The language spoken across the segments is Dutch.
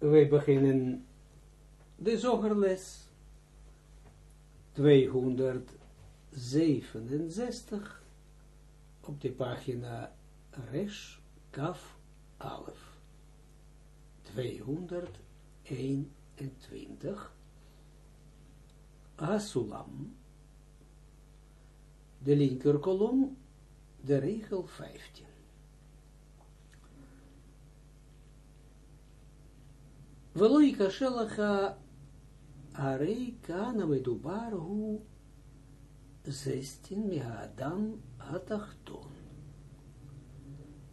wij beginnen de zogerles. 267 op de pagina Resh Kaf Alef. 221 Asulam. De linker kolom de regel 15 ולא יקשה לך, הרי כאן המדובר הוא zestien מהאדם התחתון.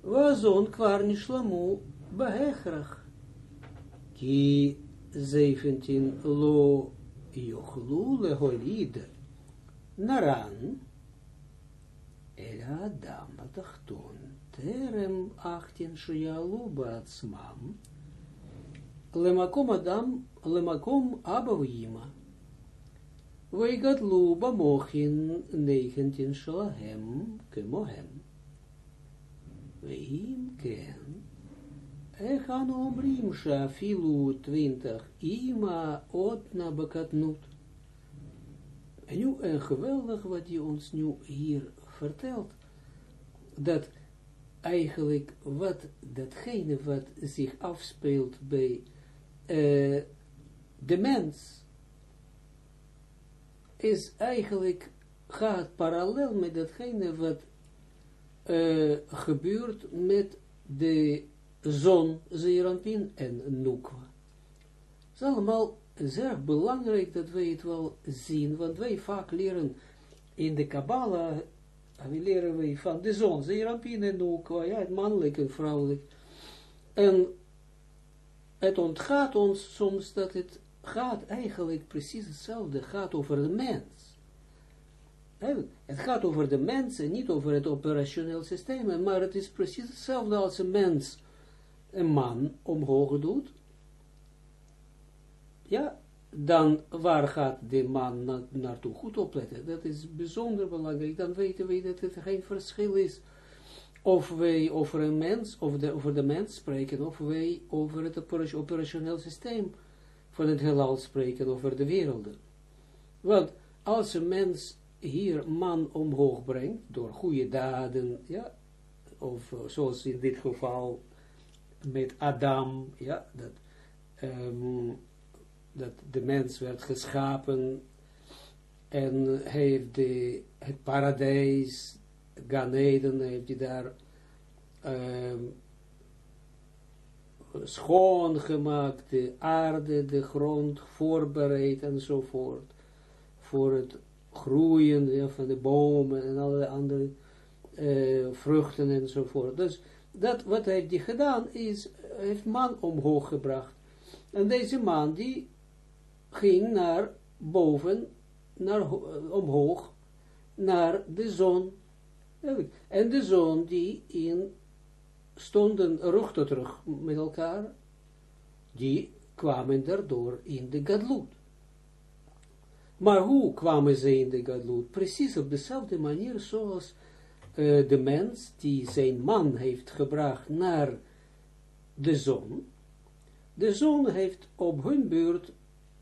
והזון כבר נשלמו בהכרח, כי זייפנטין לא יוכלו להוליד נרן, אלא האדם התחתון, טרם אכתין שיעלו בעצמם, lemakom adam, lemakom abouima. Weigadlu bamochin negentien shalahem kemohem. Weim ken. Echan omrim shafilu twintig ima otna bekatnut. En nu je ons nu hier vertelt. Dat eigenlijk wat datgene wat zich afspeelt bij uh, de mens is eigenlijk, gaat parallel met datgene wat uh, gebeurt met de zon, Zeranpin en Nukwa. Het is allemaal zeer belangrijk dat wij het wel zien, want wij vaak leren in de Kabbalah, we leren wij van de zon, Zeranpin en Nukwa, ja, het mannelijk en vrouwelijk. En het ontgaat ons soms dat het gaat eigenlijk precies hetzelfde, gaat over de mens. Het gaat over de mens en niet over het operationeel systeem, maar het is precies hetzelfde als een mens een man omhoog doet. Ja, dan waar gaat de man na, naartoe goed opletten? Dat is bijzonder belangrijk. Dan weten we dat het geen verschil is of wij over een mens, over de, over de mens spreken, of wij over het operationeel systeem van het heelal spreken, over de werelden. Want als een mens hier man omhoog brengt, door goede daden, ja, of zoals in dit geval met Adam, ja, dat, um, dat de mens werd geschapen en heeft de, het paradijs Ganeden heeft hij daar um, schoongemaakt, de aarde, de grond voorbereid enzovoort, voor het groeien van de bomen en alle andere uh, vruchten enzovoort. Dus dat wat heeft hij gedaan is, heeft man omhoog gebracht. En deze man die ging naar boven, naar, omhoog, naar de zon, en de zoon die in stonden rug tot rug met elkaar, die kwamen daardoor in de gadloed. Maar hoe kwamen ze in de gadloed? Precies op dezelfde manier zoals uh, de mens die zijn man heeft gebracht naar de zon. De zon heeft op hun beurt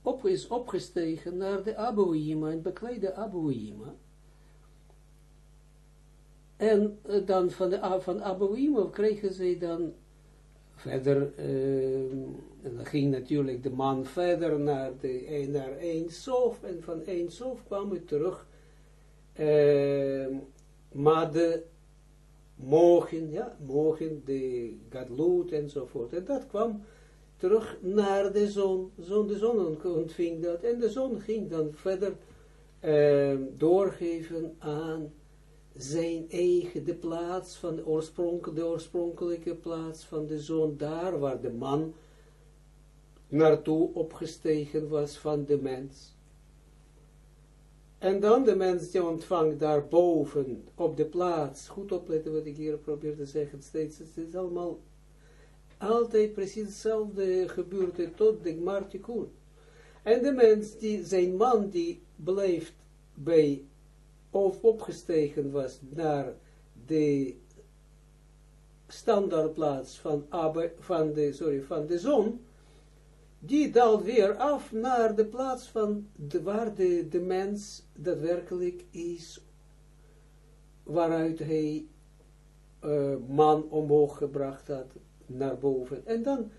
op, is opgestegen naar de Abouima en bekleedde Abouima. En uh, dan van, de, van Abouim kregen ze dan verder, uh, en dan ging natuurlijk de man verder naar, de, naar en van een sof kwam het terug, uh, maar de mogen, ja, mogen, de gadloed enzovoort, en dat kwam terug naar de zon, de zon ontving dat, en de zon ging dan verder doorgeven aan zijn eigen, de plaats van de, oorspronkelijke, de oorspronkelijke plaats van de zoon, daar waar de man naartoe opgestegen was van de mens. En dan de mens die ontvangt daarboven, op de plaats, goed opletten wat ik hier probeer te zeggen, steeds, het is allemaal altijd precies hetzelfde gebeurde tot de Martikun. En de mens, die, zijn man, die blijft bij of opgestegen was naar de standaardplaats van, van, de, sorry, van de zon, die daalt weer af naar de plaats van de, waar de, de mens daadwerkelijk is, waaruit hij uh, man omhoog gebracht had, naar boven. En dan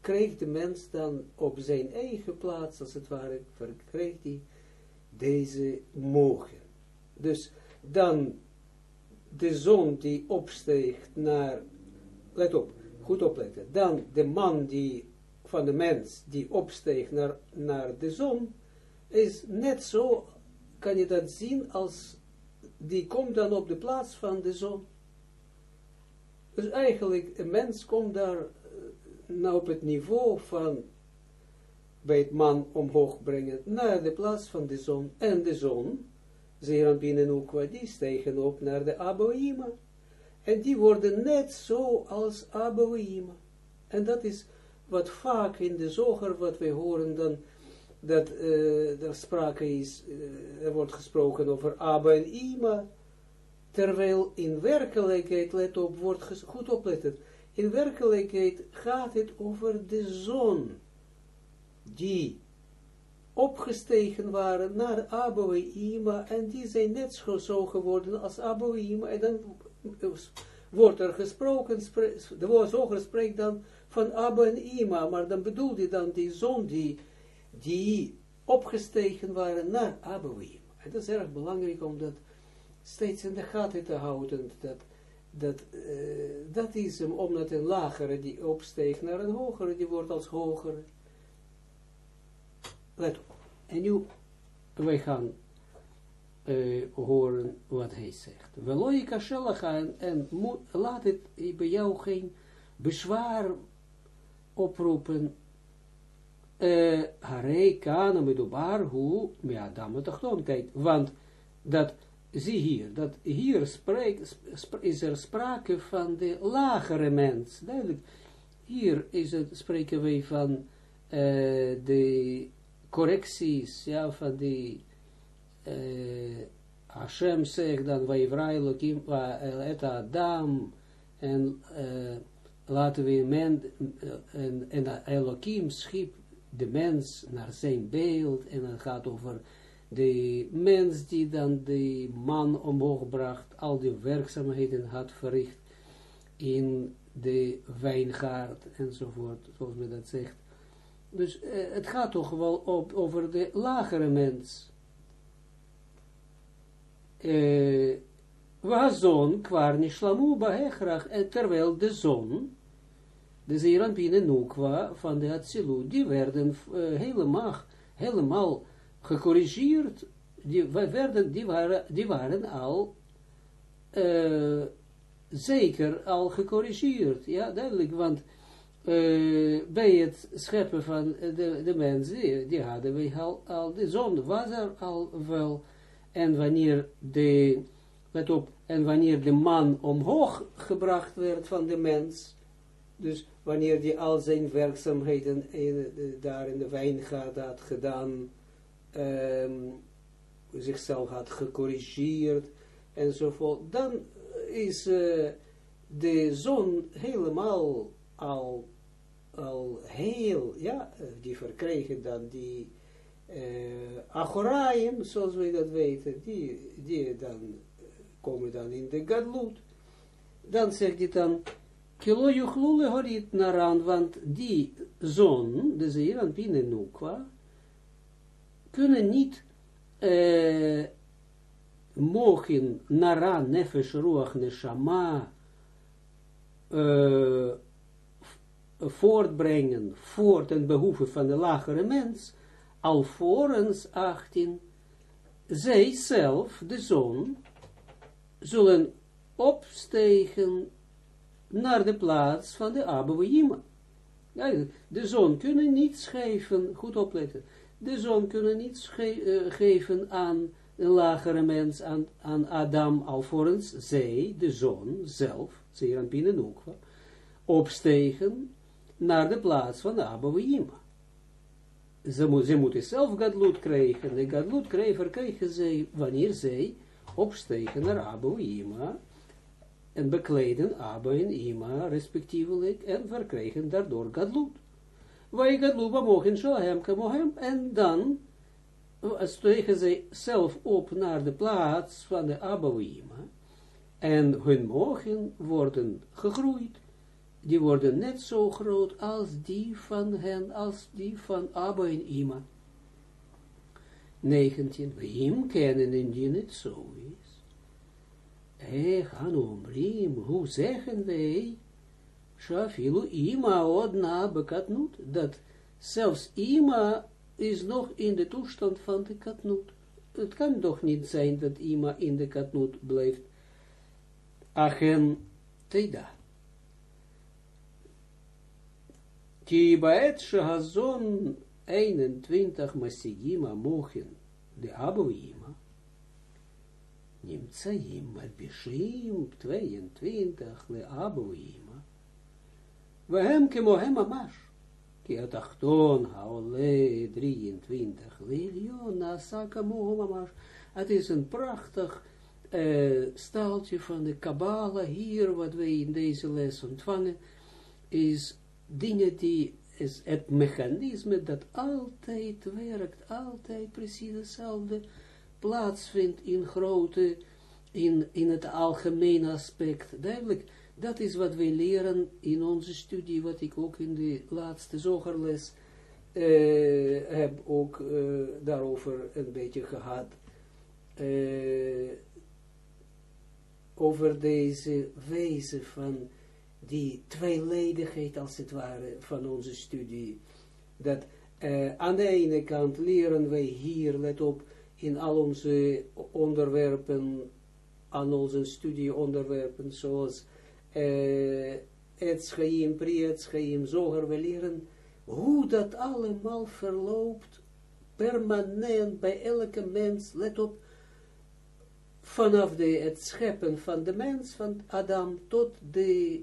kreeg de mens dan op zijn eigen plaats, als het ware, kreeg hij deze mogen. Dus dan de zon die opsteeg naar, let op, goed opletten, dan de man die, van de mens die opsteeg naar, naar de zon, is net zo, kan je dat zien, als die komt dan op de plaats van de zon. Dus eigenlijk, een mens komt daar eh, nou op het niveau van bij het man omhoog brengen naar de plaats van de zon. En de zon, Zeran binnen Ukwa, die stegen op naar de Aboïma. En die worden net zo als Aboïma. En dat is wat vaak in de zoger, wat wij horen dan, dat uh, er sprake is, uh, er wordt gesproken over Abba en Ima, terwijl in werkelijkheid, let op, wordt goed opletten, in werkelijkheid gaat het over de zon, die opgestegen waren naar Abo en die zijn net zo geworden als Abo en dan wordt er gesproken, de woordzoger spreekt dan van Abba en Ima, maar dan bedoelt hij dan die zon die, die opgestegen waren naar Abba en Ima. En dat is erg belangrijk om dat steeds in de gaten te houden, dat, dat, uh, dat is hem, omdat een lagere die opsteeg naar een hogere, die wordt als hogere. Let op. En nu, wij gaan uh, horen wat hij zegt. Veloika shelacha en, en laat het bij jou geen bezwaar oproepen. Uh, Harei kana medubar hu me adam tachton. Kijk, want dat, zie hier, dat hier spreek, is er sprake van de lagere mens. Duidelijk, hier is het, spreken wij van uh, de correcties, ja, van die uh, Hashem zegt dan, Vaivra Elohim, et Adam, en uh, laten we men, en, en Elohim schiep de mens naar zijn beeld, en het gaat over de mens die dan de man omhoog bracht, al die werkzaamheden had verricht in de wijngaard enzovoort, zoals men dat zegt. Dus uh, het gaat toch wel op, over de lagere mens. Uh, Wazon kwar nishlamu bahechrach, en terwijl de zon, de Zeranpine Nukwa van de Atsilu, die werden uh, helemaal, helemaal gecorrigeerd, die, werden, die, waren, die waren al uh, zeker al gecorrigeerd, ja, duidelijk, want uh, bij het scheppen van de, de mensen, die, hadden we al, de zon was er al wel, en wanneer de, let op, en wanneer de man omhoog gebracht werd van de mens, dus wanneer die al zijn werkzaamheden daar in de wijngaard had gedaan, um, zichzelf had gecorrigeerd, enzovoort, dan is uh, de zon helemaal al, al heel, ja, die verkregen dan die uh, zoals we dat weten, die, die dan komen dan in de gadlut. Dan zegt hij dan, kilo juchlule horit naran, want die zon, de zeeran binnen nukwa, kunnen niet uh, mogen naran nefesh ruach neshama uh, voortbrengen voor ten behoeve van de lagere mens, alvorens 18, zij zelf, de zon, zullen opstegen naar de plaats van de Abouima. Ja, de zon kunnen niet schrijven, goed opletten, de zon kunnen niet sche uh, geven aan een lagere mens, aan, aan Adam, alvorens zij, de zon zelf, zeer aan binnen ook, opstegen naar de plaats van de Abouima. Ze, mo ze moeten zelf gadlut krijgen, de gadlut krijgen, krijgen zij, wanneer zij opstegen naar Abouima, en bekleden Abba en Ima respectievelijk, en verkrijgen daardoor gadlut. wij gaan lopen mogen Shohem Kamohem, en dan stegen ze zelf op naar de plaats van de Abouima, en hun mogen worden gegroeid, die worden net zo groot als die van hen, als die van Abba en Ima. 19. We kennen indien het zo is. Hey, Hanomrim, hoe zeggen wij? Shafilu Ima odna bekatnut, dat zelfs Ima is nog in de toestand van de katnut. Het kan toch niet zijn dat Ima in de katnut blijft. Achen Teida. Ki baet shehazon 21 masigima mochen de aboima. Nimtsaim malbishim 22 le aboima. Wehem kemohem amash. Ki atachton haole 23 leilion nasa kamohem amash. Het is een prachtig uh, staaltje van de Kabbalah hier, wat wij in deze les ontvangen, is dingen die is het mechanisme dat altijd werkt, altijd precies hetzelfde plaatsvindt in grote, in, in het algemene aspect. Duidelijk, dat is wat wij leren in onze studie, wat ik ook in de laatste zogerles uh, heb ook uh, daarover een beetje gehad. Uh, over deze wijze van die tweeledigheid als het ware van onze studie. Dat uh, aan de ene kant leren wij hier, let op, in al onze onderwerpen, aan onze studieonderwerpen, zoals uh, het schaim, pri het schaim, zoger, we leren hoe dat allemaal verloopt, permanent bij elke mens, let op, vanaf de, het scheppen van de mens, van Adam, tot de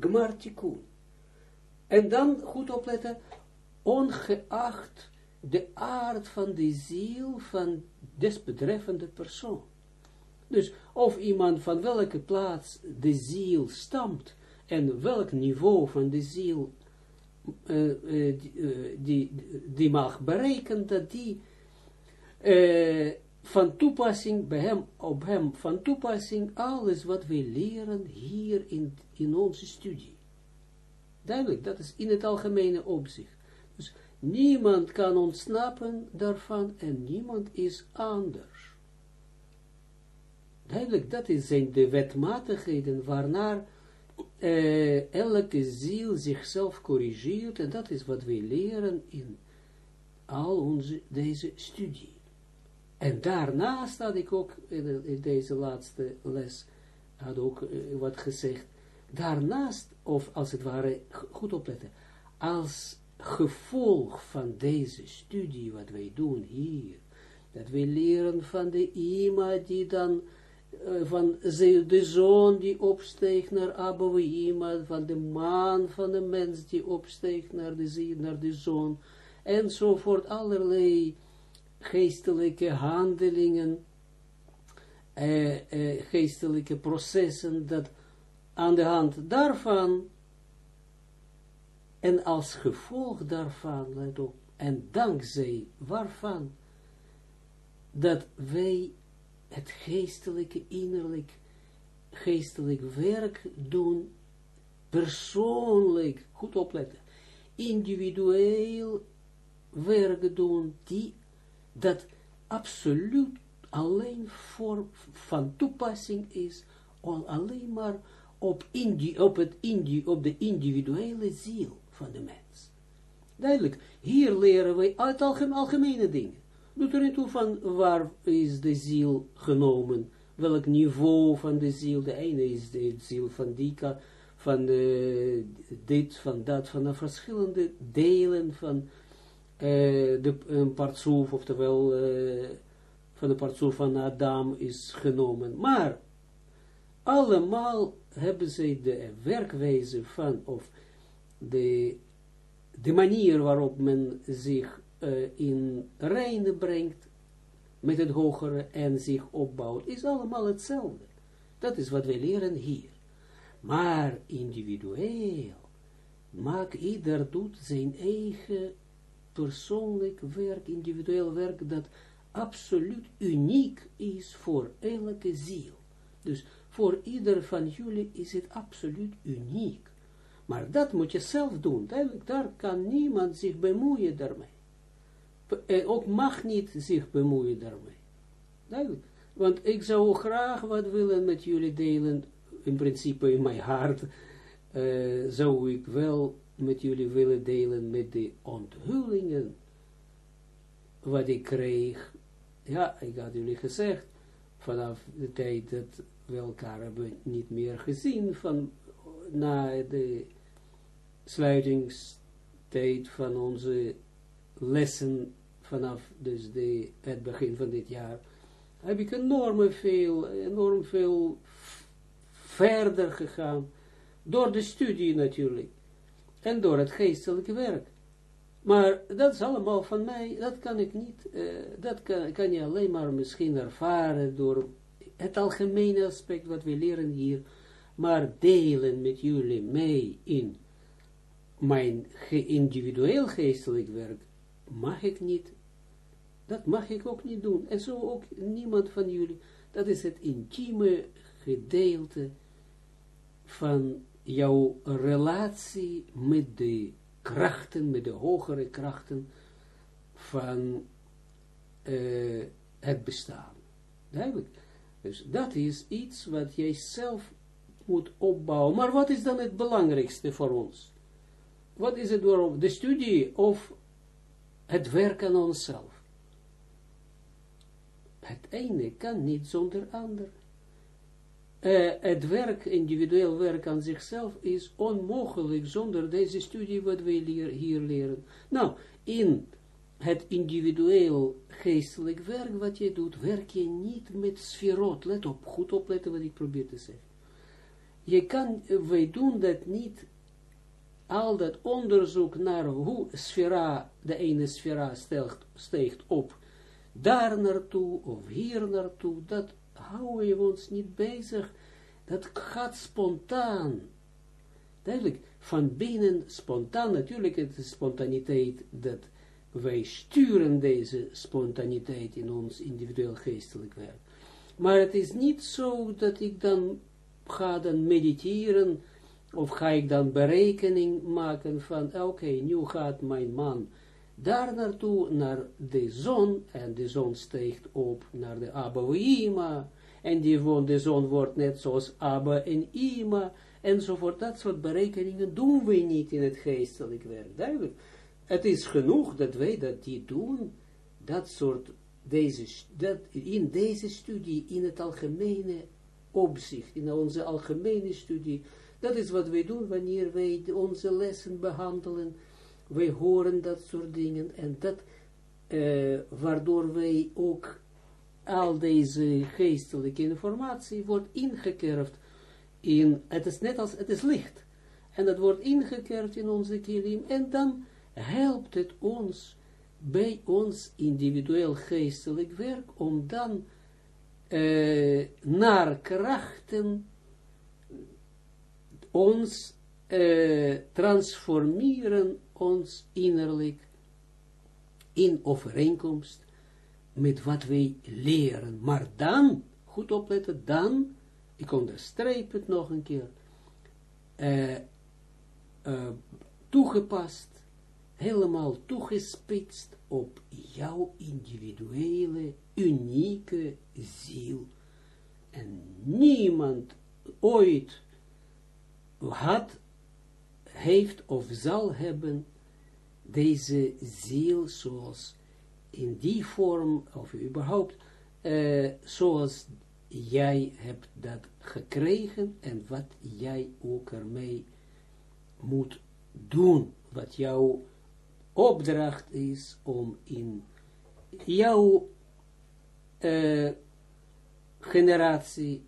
Gmartikun. En dan, goed opletten, ongeacht de aard van de ziel van desbetreffende persoon. Dus of iemand van welke plaats de ziel stamt en welk niveau van de ziel uh, uh, die, die, mag bereiken, dat die van toepassing, bij hem, op hem van toepassing, alles wat we leren hier in, in onze studie. Duidelijk, dat is in het algemene opzicht. Dus niemand kan ontsnappen daarvan en niemand is anders. Duidelijk, dat zijn de wetmatigheden waarnaar eh, elke ziel zichzelf corrigeert en dat is wat we leren in al onze, deze studie. En daarnaast had ik ook in, deze laatste les, had ook uh, wat gezegd, daarnaast, of als het ware, goed opletten, als gevolg van deze studie, wat wij doen hier, dat wij leren van de ima die dan, uh, van de zoon die opsteegt naar Abba ima, van de man van de mens die opsteegt naar de, naar de zoon, enzovoort, allerlei geestelijke handelingen, eh, eh, geestelijke processen, dat aan de hand daarvan, en als gevolg daarvan, let op, en dankzij waarvan, dat wij het geestelijke, innerlijk, geestelijk werk doen, persoonlijk, goed opletten, individueel werk doen, die dat absoluut alleen voor, van toepassing is, alleen maar op, indi, op, het indi, op de individuele ziel van de mens. Duidelijk, hier leren wij uit algemene dingen. Doet er niet toe van waar is de ziel genomen, welk niveau van de ziel, de ene is de ziel van die, van de, dit, van dat, van de verschillende delen van de, een partsoef, oftewel uh, van de partsoef van Adam is genomen. Maar allemaal hebben ze de werkwijze van, of de, de manier waarop men zich uh, in reine brengt met het hogere en zich opbouwt, is allemaal hetzelfde. Dat is wat wij leren hier. Maar individueel maak, ieder doet zijn eigen persoonlijk werk, individueel werk, dat absoluut uniek is voor elke ziel. Dus voor ieder van jullie is het absoluut uniek. Maar dat moet je zelf doen. Daar kan niemand zich bemoeien daarmee. En ook mag niet zich bemoeien daarmee. Want ik zou graag wat willen met jullie delen. In principe in mijn hart uh, zou ik wel met jullie willen delen met de onthullingen. Wat ik kreeg. Ja, ik had jullie gezegd. Vanaf de tijd dat we elkaar hebben niet meer gezien. Van na de sluitingstijd van onze lessen vanaf dus de, het begin van dit jaar, heb ik enorm veel, enorm veel verder gegaan, door de studie natuurlijk, en door het geestelijke werk. Maar dat is allemaal van mij, dat kan ik niet, uh, dat kan, kan je alleen maar misschien ervaren door het algemene aspect wat we leren hier, maar delen met jullie mee in mijn individueel geestelijk werk, mag ik niet dat mag ik ook niet doen. En zo ook niemand van jullie. Dat is het intieme gedeelte van jouw relatie met de krachten, met de hogere krachten van uh, het bestaan. Duidelijk. Dus dat is iets wat jij zelf moet opbouwen. Maar wat is dan het belangrijkste voor ons? Wat is het waarom? De studie of het werk aan onszelf? Het ene kan niet zonder ander. Het werk, individueel werk aan zichzelf, is onmogelijk zonder deze studie wat wij hier leren. Nou, in het individueel geestelijk werk wat je doet, werk je niet met sferot. Let op, goed opletten wat ik probeer te zeggen. Je kan, wij doen dat niet, al dat onderzoek naar hoe sfera, de ene sfera steekt op daar naartoe of hier naartoe, dat houden we ons niet bezig. Dat gaat spontaan. Duidelijk, van binnen spontaan, natuurlijk het is spontaniteit dat wij sturen deze spontaniteit in ons individueel geestelijk werk. Maar het is niet zo dat ik dan ga dan mediteren of ga ik dan berekening maken van oké, nu gaat mijn man daar naartoe, naar de zon, en de zon steekt op naar de Abba en Ima, en die woont, de zon wordt net zoals Abba en Ima, enzovoort. Dat soort berekeningen doen we niet in het geestelijk werk, duidelijk. Het is genoeg dat wij dat die doen, dat soort, deze, dat, in deze studie, in het algemene opzicht, in onze algemene studie, dat is wat wij doen wanneer wij onze lessen behandelen, wij horen dat soort dingen en dat, uh, waardoor wij ook al deze geestelijke informatie wordt ingekerfd in, het is net als, het is licht, en dat wordt ingekerfd in onze kilim, en dan helpt het ons, bij ons individueel geestelijk werk, om dan uh, naar krachten ons uh, transformeren ons innerlijk in overeenkomst met wat wij leren. Maar dan, goed opletten, dan, ik onderstreep het nog een keer, uh, uh, toegepast, helemaal toegespitst op jouw individuele, unieke ziel. En niemand ooit had heeft of zal hebben deze ziel zoals in die vorm, of überhaupt, uh, zoals jij hebt dat gekregen en wat jij ook ermee moet doen, wat jouw opdracht is om in jouw uh, generatie,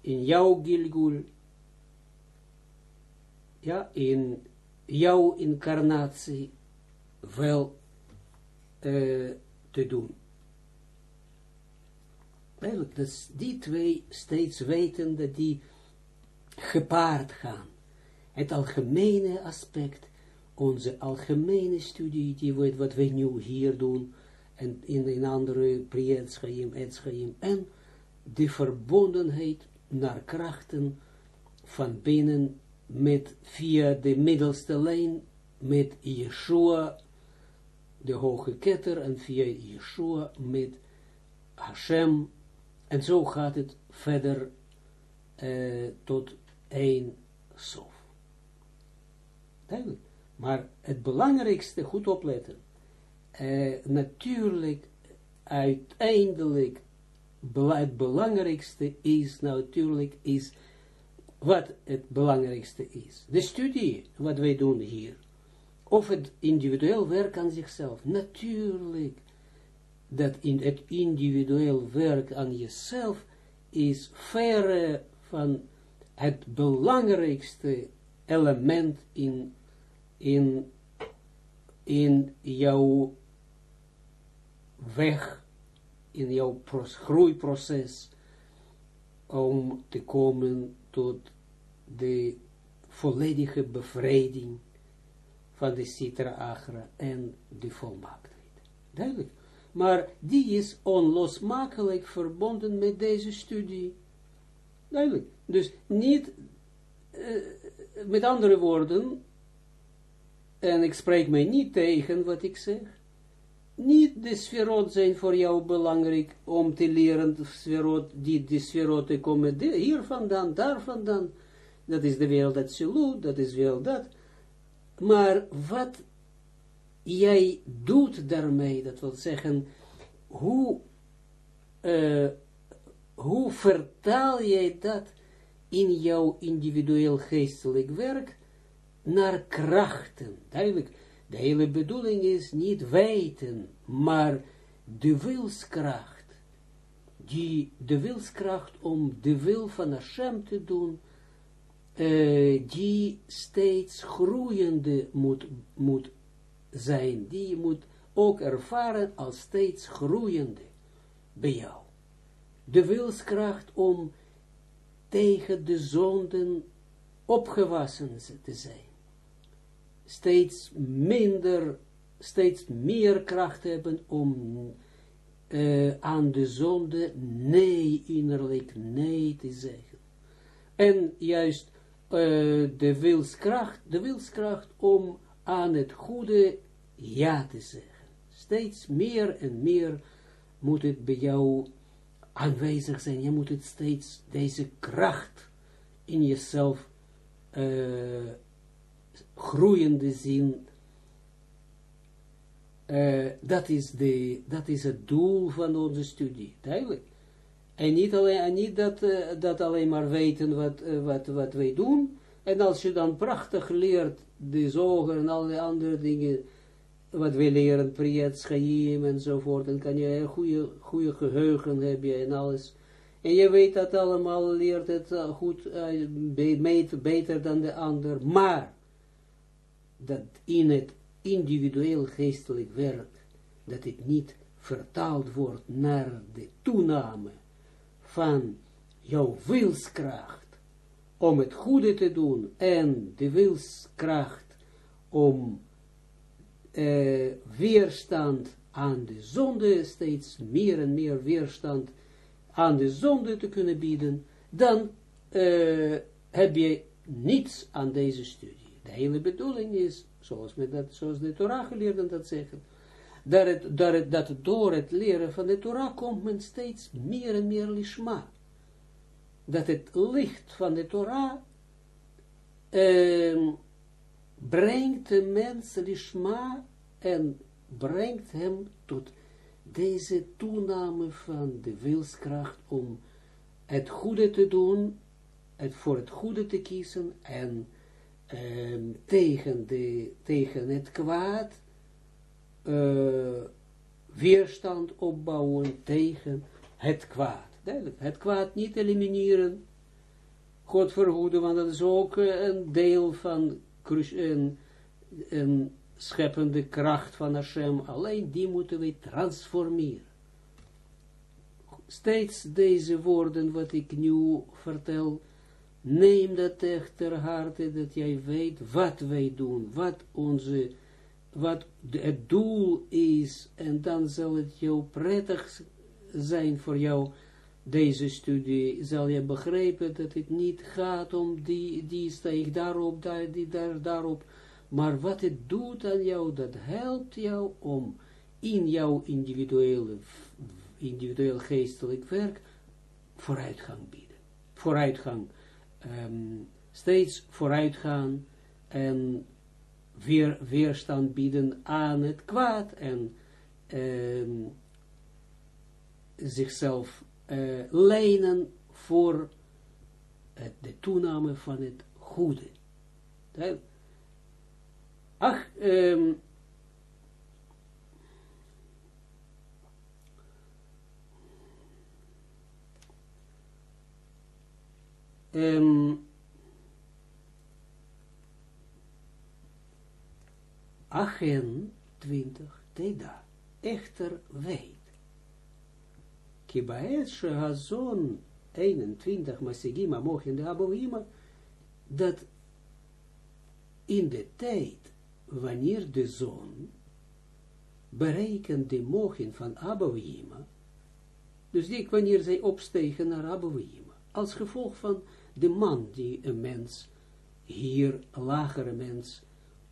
in jouw Gilgul, ja, in jouw incarnatie wel uh, te doen. Eigenlijk, dat die twee steeds weten dat die gepaard gaan. het algemene aspect, onze algemene studie, die we, wat wij nu hier doen, en in, in andere Prietschaim, Etschaim, en de verbondenheid naar krachten van binnen met via de middelste lijn met Yeshua, de hoge ketter, en via Yeshua met Hashem, en zo gaat het verder uh, tot één sof. Maar het belangrijkste, goed opletten, uh, natuurlijk, uiteindelijk, het belangrijkste is, natuurlijk, is wat het belangrijkste is. De studie, wat wij doen hier, of het individueel werk aan zichzelf, natuurlijk, dat in het individueel werk aan jezelf is verre van het belangrijkste element in, in, in jouw weg, in jouw groeiproces, om te komen tot de volledige bevrijding van de Sitra Agra en de volmaaktheid. Duidelijk. Maar die is onlosmakelijk verbonden met deze studie. Duidelijk. Dus niet, uh, met andere woorden, en ik spreek mij niet tegen wat ik zeg, niet de sferot zijn voor jou belangrijk om te leren, de sferot, die de sferoten komen hier vandaan, daar vandaan, dat is de wereld dat absoluut, dat is wel dat, maar wat jij doet daarmee, dat wil zeggen, hoe, uh, hoe vertaal jij dat in jouw individueel geestelijk werk naar krachten? Duidelijk, de hele bedoeling is niet weten, maar de wilskracht. Die, de wilskracht om de wil van Hashem te doen, uh, die steeds groeiende moet, moet zijn, die moet ook ervaren als steeds groeiende bij jou. De wilskracht om tegen de zonden opgewassen te zijn. Steeds minder, steeds meer kracht hebben om uh, aan de zonde nee, innerlijk nee te zeggen. En juist uh, de wilskracht, de wilskracht om aan het goede ja te zeggen. Steeds meer en meer moet het bij jou aanwezig zijn. Je moet het steeds, deze kracht in jezelf uh, groeiende zien. Uh, dat, is de, dat is het doel van onze studie, duidelijk. En niet, alleen, en niet dat, uh, dat alleen maar weten wat, wat, wat wij doen, en als je dan prachtig leert, de zoger en alle andere dingen, wat we leren, Priyat, Schaim enzovoort, dan kan je een goede, goede geheugen hebben en alles. En je weet dat allemaal, leert het eh, goed, beter dan de ander, maar dat in het individueel geestelijk werk, dat het niet vertaald wordt naar de toename van jouw wilskracht, om het goede te doen en de wilskracht om uh, weerstand aan de zonde, steeds meer en meer weerstand aan de zonde te kunnen bieden, dan uh, heb je niets aan deze studie. De hele bedoeling is, zoals, met dat, zoals de Torah geleerden dat zeggen, dat, het, dat, het, dat door het leren van de Torah komt men steeds meer en meer lishma. Dat het licht van de Torah uh, brengt de mens lishma en brengt hem tot deze toename van de wilskracht om het goede te doen, het voor het goede te kiezen en uh, tegen, de, tegen het kwaad uh, weerstand opbouwen tegen het kwaad. Duidelijk. Het kwaad niet elimineren. God verhoeden, want dat is ook eh, een deel van een, een scheppende kracht van Hashem. Alleen die moeten we transformeren. Steeds deze woorden wat ik nu vertel, Neem dat echt ter harte, dat jij weet wat wij doen, wat onze, wat het doel is, en dan zal het jou prettig zijn voor jou, deze studie, zal je begrijpen dat het niet gaat om die, die steeg daarop, daar, die daar, daarop, maar wat het doet aan jou, dat helpt jou om in jouw individuele, individueel geestelijk werk vooruitgang bieden. Vooruitgang, um, steeds vooruitgaan en weer, weerstand bieden aan het kwaad en um, zichzelf uh, lenen voor de toename van het goede. Ach, um, um, 28, Teda, echter weet. Kibaet Shehazon 21, Masigima, Mochin de Aboima, dat in de tijd, wanneer de zon berekent de mochin van Abouima, dus die wanneer zij opstegen naar Abouima, als gevolg van de man die een mens, hier een lagere mens,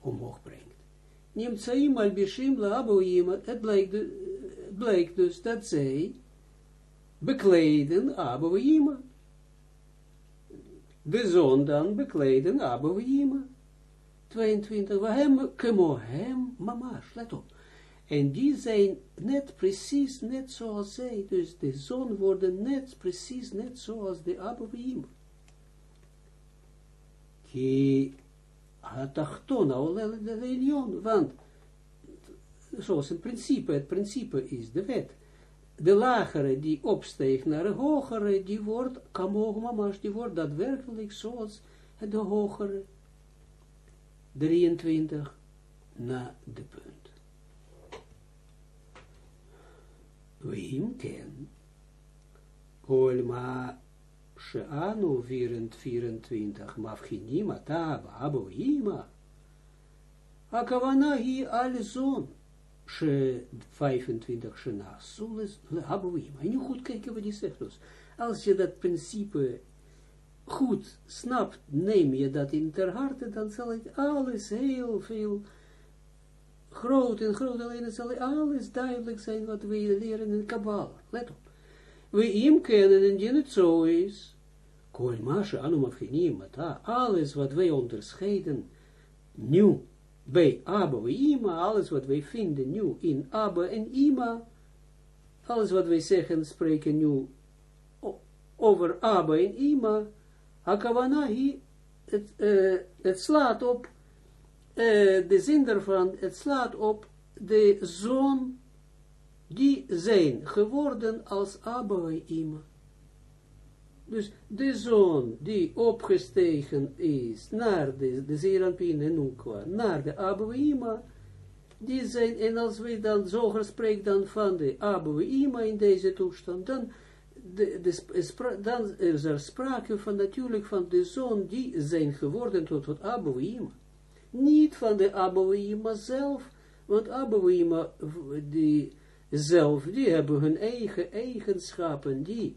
omhoog brengt. Neemt Saim al Bishim la Abouima, het blijkt, dus dat zij bekleden Abouima. De zon dan bekleden Abouima. 22, we hem, kemo hem, mamash, let op. En die zijn net precies, net zoals zij, dus de zon worden net precies, net zoals de Abouima. Ki atachtona, de want, zoals een principe, het principe is de wet, de lagere die opsteegt naar de hogere, die wordt, kamog mamash, die wordt daadwerkelijk zoals de hogere. 23 na de punt. Wim ken, kolma sheanu 24, mafchinim ata abo ima, akavana hi al she 25 shena sules abo ima. En nu goed kijken wat die zegt dus. Als je dat principe goed snapt, neem je dat in ter harte, dan zal het alles heel veel groot en groot, alleen zal alles duidelijk zijn wat we leren in Kabbalah. Let op. We hem kennen en die het zo is, kol mashe anum afgenim, alles wat wij onderscheiden, nu, bij Abba Ima, alles wat wij vinden nu in Abba en Ima, alles wat wij zeggen, spreken nu over Abba en Ima, Akavana hi, het, uh, het slaat op, uh, de zin daarvan, het slaat op de zoon die zijn geworden als Abba Ima. Dus de zoon die opgestegen is naar de, de Zeranpien naar de Abba Ima, die zijn, en als we dan zo spreken dan van de Abba Ima in deze toestand, dan de, dan is er sprake van natuurlijk van de zoon die zijn geworden tot het Abouima. Niet van de Abouima zelf, want Abouima die zelf, die hebben hun eigen eigenschappen, die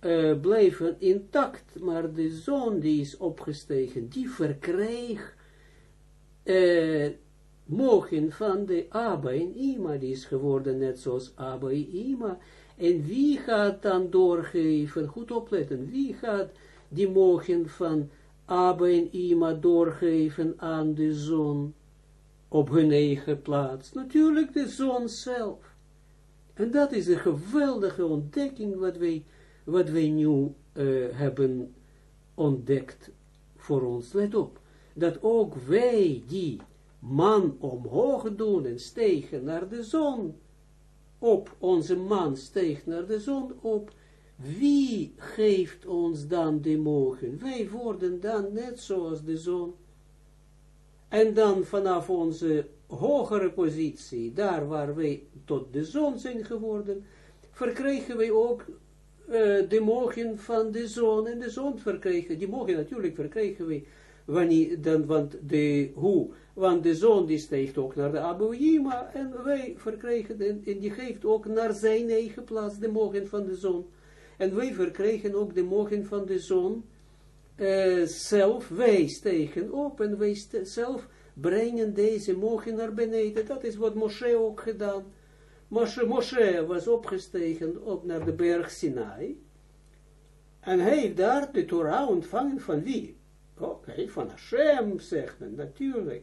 uh, blijven intact, maar de zoon die is opgestegen, die verkreeg uh, mogen van de Abba en Ima, die is geworden net zoals Abba en Ima, en wie gaat dan doorgeven, goed opletten, wie gaat die mogen van Abba en Ima doorgeven aan de zon op hun eigen plaats? Natuurlijk de zon zelf. En dat is een geweldige ontdekking wat wij, wat wij nu uh, hebben ontdekt voor ons. Let op, dat ook wij die man omhoog doen en stegen naar de zon, op, onze man steekt naar de zon op, wie geeft ons dan de mogen? Wij worden dan net zoals de zon. En dan vanaf onze hogere positie, daar waar wij tot de zon zijn geworden, verkrijgen wij ook de mogen van de zon en de zon verkregen. Die mogen natuurlijk verkregen we, wanneer, dan, want de, hoe, want de zon die steekt ook naar de Abu Yima en wij verkregen, en, en die geeft ook naar zijn eigen plaats de mogen van de zon. En wij verkregen ook de mogen van de zon uh, zelf, wij stegen op en wij zelf brengen deze mogen naar beneden. Dat is wat Moshe ook gedaan. Moshe, was opgestegen op naar de berg Sinai. En hij heeft daar de Torah ontvangen van wie? Oké, van Hashem, zegt men, natuurlijk.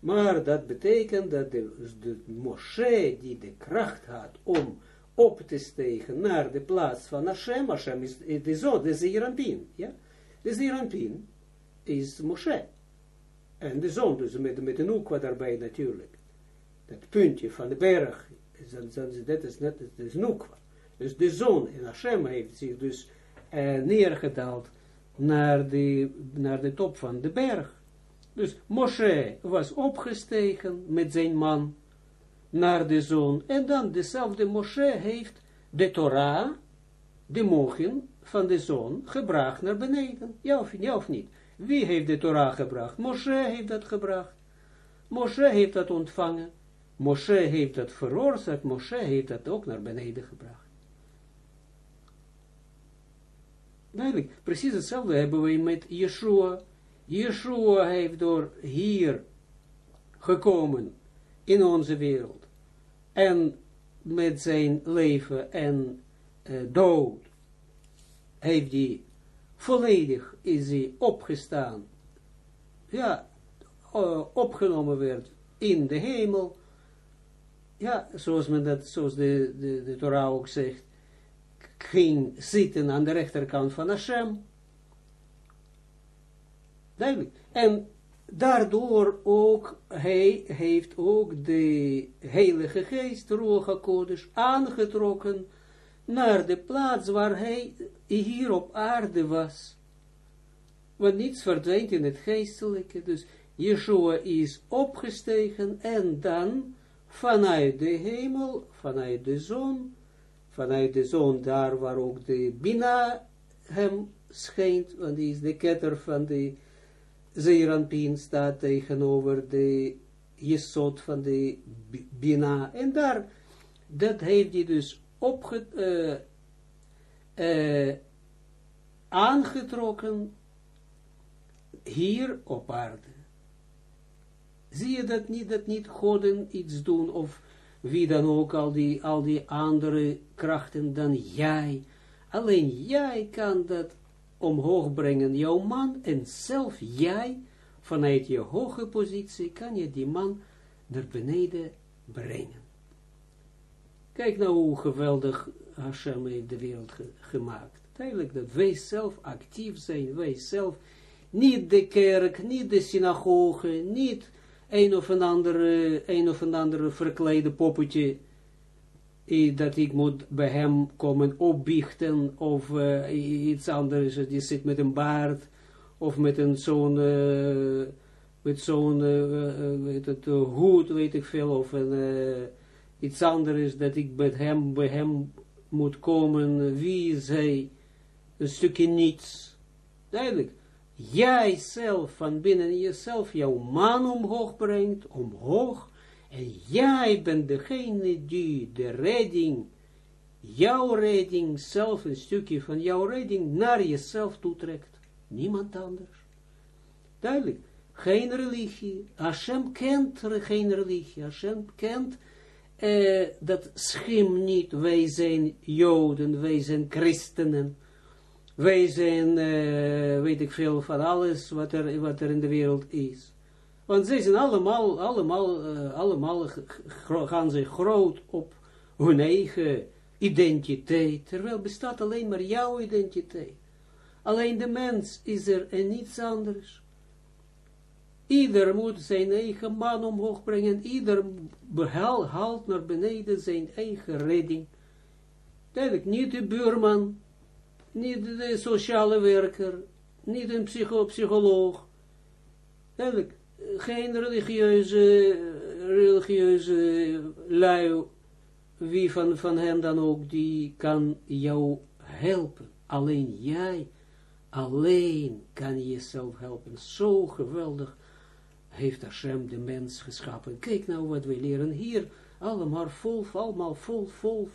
Maar dat betekent dat de, de Moshe die de kracht had om op te stegen naar de plaats van Hashem, Hashem is de zon, de ja? De is Moshe. En de zon, dus met, met een oekwa daarbij natuurlijk. Dat puntje van de berg, dat is net, dat is. Dus de zon in Hashem heeft zich dus uh, neergedaald naar de, naar de top van de berg. Dus Moshe was opgestegen met zijn man naar de zon. En dan dezelfde Moshe heeft de Torah, de mogen van de zon, gebracht naar beneden. Ja of, ja of niet? Wie heeft de Torah gebracht? Moshe heeft dat gebracht. Moshe heeft dat ontvangen. Moshe heeft dat veroorzaakt. Moshe heeft dat ook naar beneden gebracht. Duidelijk, precies hetzelfde hebben we met Yeshua. Yeshua heeft door hier gekomen in onze wereld. En met zijn leven en uh, dood heeft hij volledig is hij opgestaan. Ja, uh, opgenomen werd in de hemel. Ja, zoals men dat, zoals de, de, de Torah ook zegt, ging zitten aan de rechterkant van Hashem. Duidelijk. En daardoor ook, hij heeft ook de Heilige Geest, Ruach HaKodesh, aangetrokken naar de plaats waar hij hier op aarde was. Want niets verdwijnt in het geestelijke, dus Yeshua is opgestegen en dan vanuit de hemel, vanuit de zon, vanuit de zon daar waar ook de Bina hem schijnt, want die is de ketter van de Zeeranpien staat tegenover de Jesod van de Bina. En daar, dat heeft hij dus opge, uh, uh, aangetrokken hier op aarde. Zie je dat niet, dat niet goden iets doen, of wie dan ook, al die, al die andere krachten dan jij. Alleen jij kan dat omhoog brengen, jouw man, en zelf jij, vanuit je hoge positie, kan je die man naar beneden brengen. Kijk nou hoe geweldig Hashem heeft de wereld gemaakt. Eigenlijk dat wij zelf actief zijn, wij zelf, niet de kerk, niet de synagoge, niet een of een andere, een of een andere verkleide poppetje, dat ik moet bij hem komen opbiechten, of uh, iets anders, die zit met een baard, of met een zo'n, uh, met zo'n, uh, hoed, weet ik veel, of een, iets anders, dat ik bij hem, bij hem moet komen, wie is hij, een stukje niets, duidelijk, jij zelf van binnen jezelf jouw man omhoog brengt, omhoog, en jij bent degene die de redding, jouw redding, zelf een stukje van jouw redding naar jezelf toetrekt. Niemand anders. Duidelijk. Geen religie. Hashem kent geen religie. Hashem kent uh, dat schim niet. Wij zijn Joden, wij zijn christenen. Wij zijn, uh, weet ik veel, van alles wat er, wat er in de wereld is. Want zij zijn allemaal, allemaal, uh, allemaal gaan ze groot op hun eigen identiteit. Terwijl bestaat alleen maar jouw identiteit. Alleen de mens is er en niets anders. Ieder moet zijn eigen man omhoog brengen. Ieder haalt naar beneden zijn eigen redding. Duidelijk, niet de buurman, niet de sociale werker, niet een psycho psycholoog. Geen religieuze, religieuze lui, wie van, van hen dan ook, die kan jou helpen. Alleen jij, alleen kan je jezelf helpen. Zo geweldig heeft Hashem de mens geschapen. Kijk nou wat we leren hier, allemaal vol, allemaal vol, vol,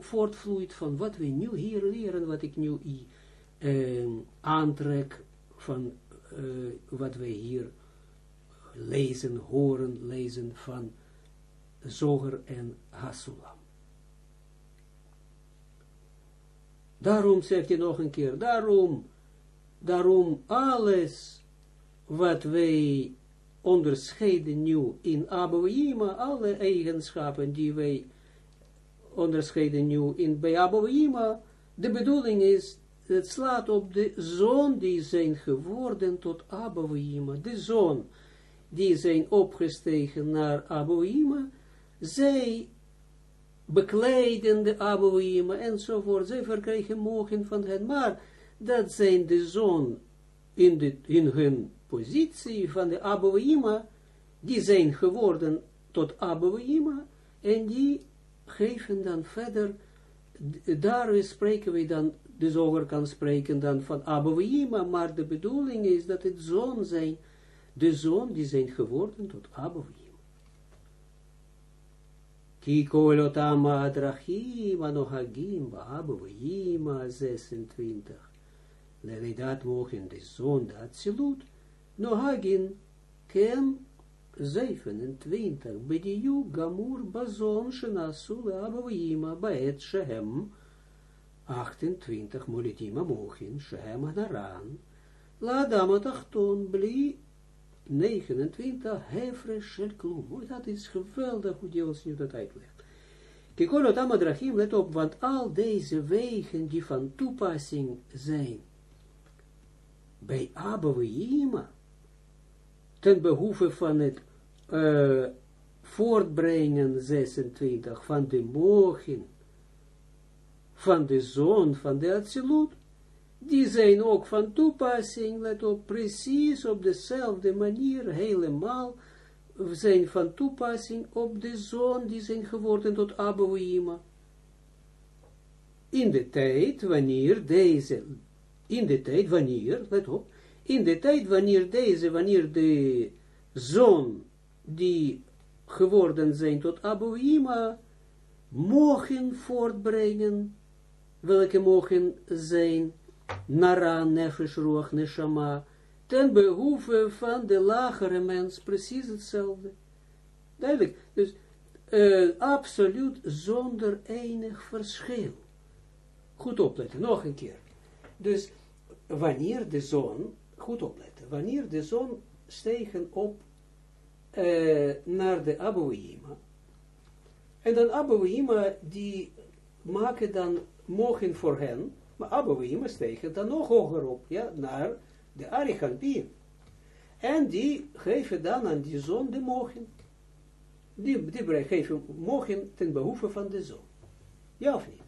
voortvloeit van wat we nu hier leren, wat ik nu uh, aantrek van uh, wat we hier lezen, horen, lezen van Zoger en Hasulam. Daarom zegt hij nog een keer, daarom, daarom alles wat wij onderscheiden nu in Abouima, alle eigenschappen die wij onderscheiden nu in bij Abouima, de bedoeling is, het slaat op de zoon die zijn geworden tot Abouima, de zoon die zijn opgestegen naar Abouima, zij bekleiden de Abouima enzovoort, zij verkrijgen mogen van hen, maar dat zijn de zoon in, de, in hun positie van de Abouima, die zijn geworden tot Abouima, en die geven dan verder, daar spreken we dan, de zoger kan spreken dan van Abouima, maar de bedoeling is dat het zoon zijn, de zoon die zijn geworden tot Abouima. Ki kolotam adrachim anohagim Abouima 26. Lelidat mogen de zoon de Atsilut, nohagin kem 27. Bediu gamur bazon shenasu leabouima baet shehem 28. Molitima mochin shehem hanaran. Laadam atachton bli 29. Hefre shel klum. Dat is geweldig hoe die ons nu dat uitlegt. Kikolo tamadrachim, let op, want al deze wegen die van toepassing zijn bij Abouima, ten behoeve van het uh, voortbrengen 26 van de mogen van de zoon van de absolute, die zijn ook van toepassing, let op, precies op dezelfde manier, helemaal, zijn van toepassing op de zoon die zijn geworden tot Abouima. In de tijd, wanneer deze, in de tijd, wanneer, let op, in de tijd wanneer deze, wanneer de zoon die geworden zijn tot Abouima, mogen voortbrengen, welke mogen zijn, Nara, Nefesh, Ruach, Neshama, ten behoeve van de lagere mens, precies hetzelfde. Duidelijk, dus uh, absoluut zonder enig verschil. Goed opletten, nog een keer. Dus wanneer de zon goed opletten, wanneer de zon stegen op uh, naar de Abouima, en dan Abouima, die maken dan mogen voor hen, maar Abouima stegen dan nog hoger op, ja, naar de Arichampien. En die geven dan aan die zon de mogen. Die, die geven mogen ten behoeve van de zon. Ja of niet?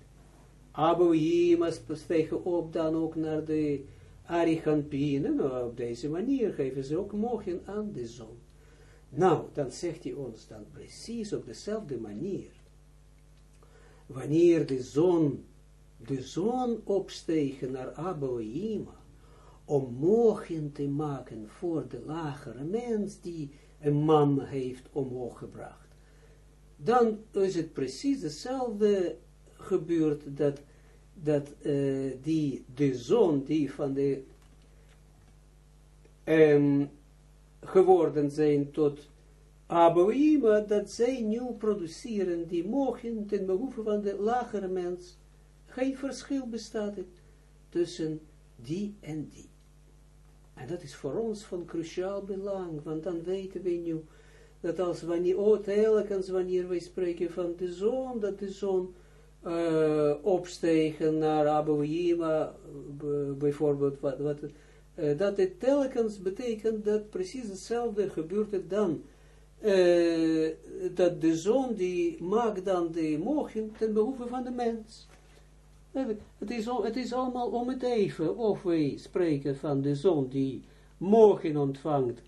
Abouima stegen op dan ook naar de Arichampinen, nou, op deze manier geven ze ook mogen aan de zon. Nou, dan zegt hij ons dan precies op dezelfde manier. Wanneer de zon, de zon opstegen naar Aboima, om mogen te maken voor de lagere mens die een man heeft omhoog gebracht, dan is het precies hetzelfde gebeurd dat dat uh, die, de zoon die van de um, geworden zijn tot Abouima, dat zij nu produceren, die mogen ten behoeve van de lagere mens, geen verschil bestaat tussen die en die. En dat is voor ons van cruciaal belang, want dan weten we nu, dat als wanneer, oh, telkens wanneer wij spreken van de zoon, dat de zoon uh, opstegen naar Abouima, bijvoorbeeld, wat, wat, dat het telkens betekent dat precies hetzelfde gebeurt het dan. Uh, dat de zoon die maakt dan de mogen ten behoeve van de mens. Het is, het is allemaal om het even, of wij spreken van de zoon die mogen ontvangt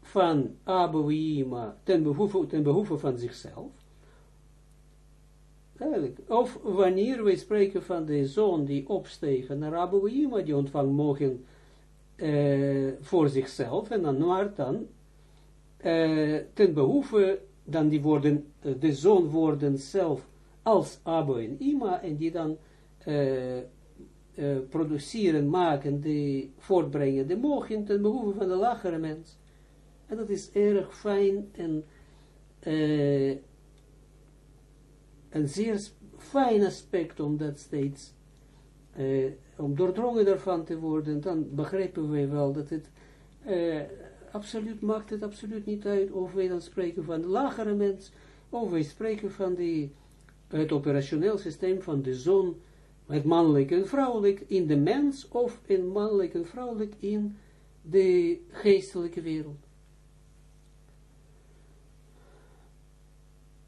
van Abouima ten behoeve, ten behoeve van zichzelf, Of wanneer wij spreken van de zoon die opstegen naar Abu Yima, die ontvangt mogen uh, voor zichzelf, en dan maar dan uh, ten behoeve, dan die worden, uh, de zoon worden zelf als Abu en Ima, en die dan produceren, maken, die voortbrengen, de mogen ten behoeve van de lagere mens. En dat is erg fijn en een zeer fijn aspect om dat steeds, uh, om doordrongen daarvan te worden, dan begrijpen wij wel dat het uh, absoluut maakt het absoluut niet uit of wij dan spreken van de lagere mens, of wij spreken van die, het operationeel systeem van de zon, het mannelijk en vrouwelijk in de mens, of in mannelijk en vrouwelijk in de geestelijke wereld.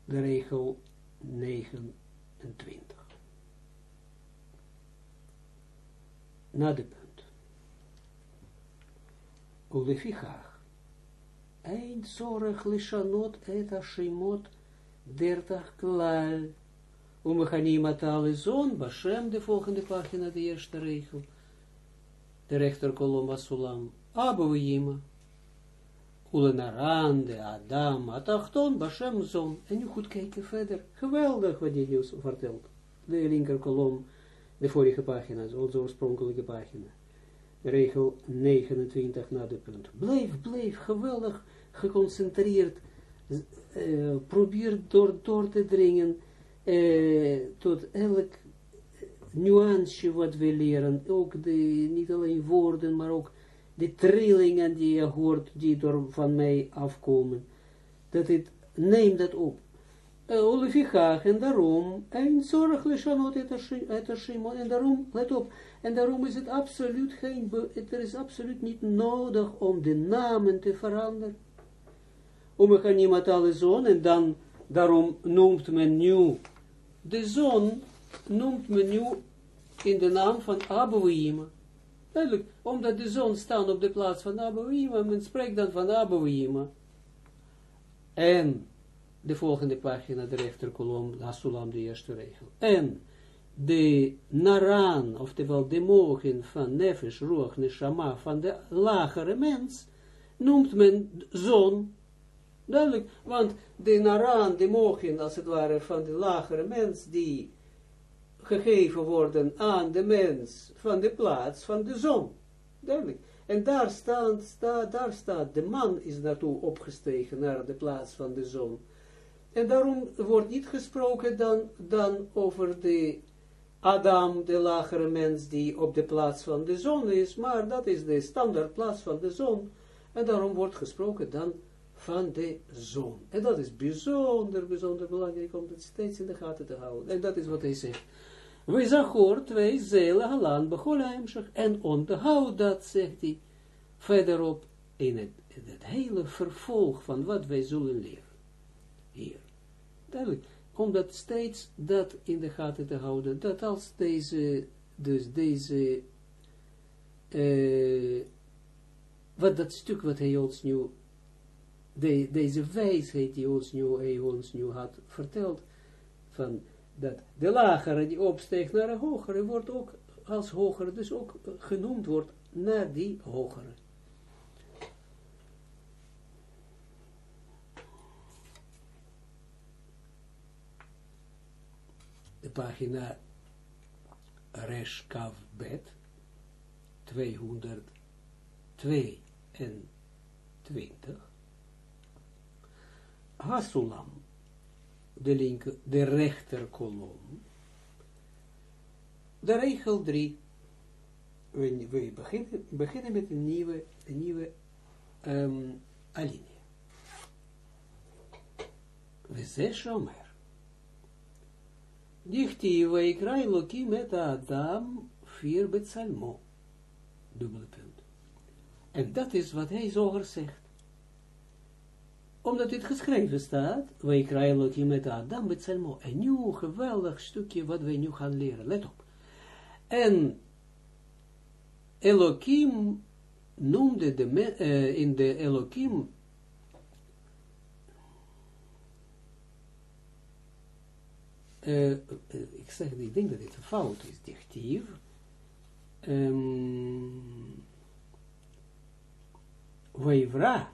De regel 29. Na de punt. Ulefichach. Ein zorg lishanot et hashimot dertach klal. Umechanim atale zon, Bashem, de volgende pagina, de eerste regel. De rechterkolom was Sulam. Abu Yima. Ulenaran, de Adam, Atachton, Bashem Zon. En nu goed kijken verder. Geweldig wat die nieuws vertelt. De linker kolom, de vorige pagina, onze oorspronkelijke pagina. Regel 29 na de punt. Blijf, blijf, geweldig geconcentreerd. Uh, probeer door, door te dringen tot elk nuance wat we leren. Ook de, niet alleen woorden, maar ook de trillingen die je hoort, die door van mij afkomen, dat het, neem dat op. Olefichach, en daarom, en zorg leshanot et Shimon, en daarom, let op, en daarom is het absoluut geen, het is absoluut niet nodig om de namen te veranderen. Om ik niemand alle zon, en dan, daarom noemt men nu, de zon noemt men nu in de naam van Abouima. Duidelijk, omdat de zon staat op de plaats van Abouima, men spreekt dan van Abouima. En, de volgende pagina, de rechterkolom, Hasulam, de eerste regel. En, de naran, oftewel de mogen van nefesh, ruach, neshama, van de lagere mens, noemt men zon. Duidelijk, want de naran, de mogen, als het ware, van de lagere mens, die gegeven worden aan de mens van de plaats van de zon. Duidelijk. En daar staat, sta, daar staat, de man is naartoe opgestegen naar de plaats van de zon. En daarom wordt niet gesproken dan, dan over de Adam, de lagere mens die op de plaats van de zon is, maar dat is de standaardplaats van de zon. En daarom wordt gesproken dan van de zon. En dat is bijzonder, bijzonder belangrijk om het steeds in de gaten te houden. En dat is wat hij zegt. We zachor twee zele halan begolemschach. En onthoud dat, zegt hij, verderop in het, in het hele vervolg van wat wij zullen leren. Hier. Duidelijk. Om dat steeds dat in de gaten te houden, dat als deze, dus deze, uh, wat dat stuk wat hij ons nu, de, deze wijsheid die ons nu, hij ons nu had verteld, van dat de lagere die opsteekt naar een hogere, wordt ook als hogere, dus ook genoemd wordt naar die hogere. De pagina Reshkav Bet 222 Hasulam de linker, de rechter kolom. De regel 3. We, we beginnen, beginnen met een nieuwe, een nieuwe um, alinea. Zeggen shomer. Dichti weikrai loki met Adam vier betsalmo. Dubbele punt. En dat is wat hij zoger zegt omdat dit geschreven staat, wij krijgen ook met Adam met Selmo, een nieuw geweldig stukje wat wij nu gaan leren, let op. En Elohim noemde de, uh, in de Elohim uh, ik zeg, ik denk dat dit een fout is, dichtief. Um, Waivra.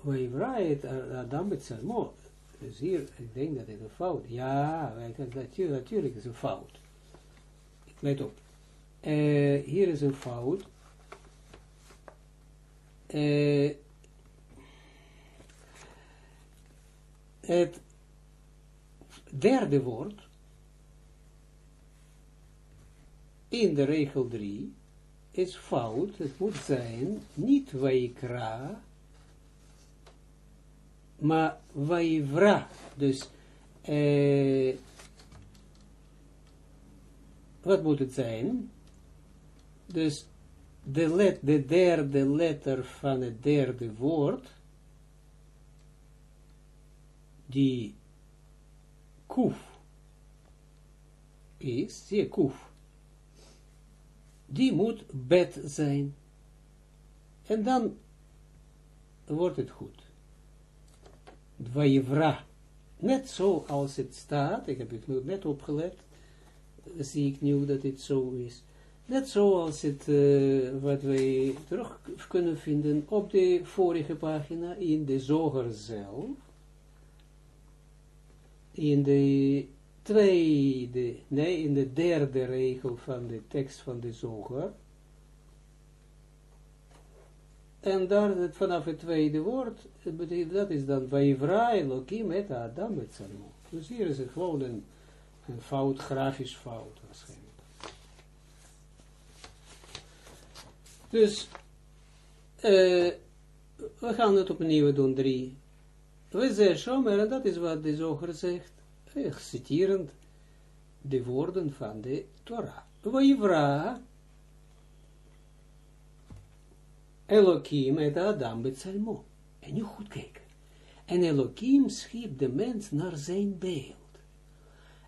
Waivra het Adam met Salmo. Dus hier, ik denk dat dit een fout Ja, natuurlijk, natuurlijk is een fout. Let op. Uh, hier is een fout. Uh, het derde woord in de regel 3 is fout. Het moet zijn niet Vaikra, maar Vaivra. Dus eh, wat moet het zijn? Dus de, de derde letter van het derde woord, die kuf is, zie kuf, die moet bet zijn. En dan wordt het goed. Dwaivra. Net zo als het staat, ik heb het net opgelet, zie ik nu dat het zo is. Net zoals het, uh, wat wij terug kunnen vinden op de vorige pagina, in de zoger zelf, in de tweede, nee, in de derde regel van de tekst van de zoger, en daar, vanaf het tweede woord, dat is dan Vaivra Elohim et Adam et Salmo. Dus hier is het gewoon een, een fout, grafisch fout waarschijnlijk. Dus, uh, we gaan het opnieuw doen, drie. We zeggen, Shomer, en dat is wat de zoger zegt, uh, citerend de woorden van de Torah. Vaivra Elohim et Adam betzalmo. En nu goed kijken. En Elohim schiep de mens naar zijn beeld.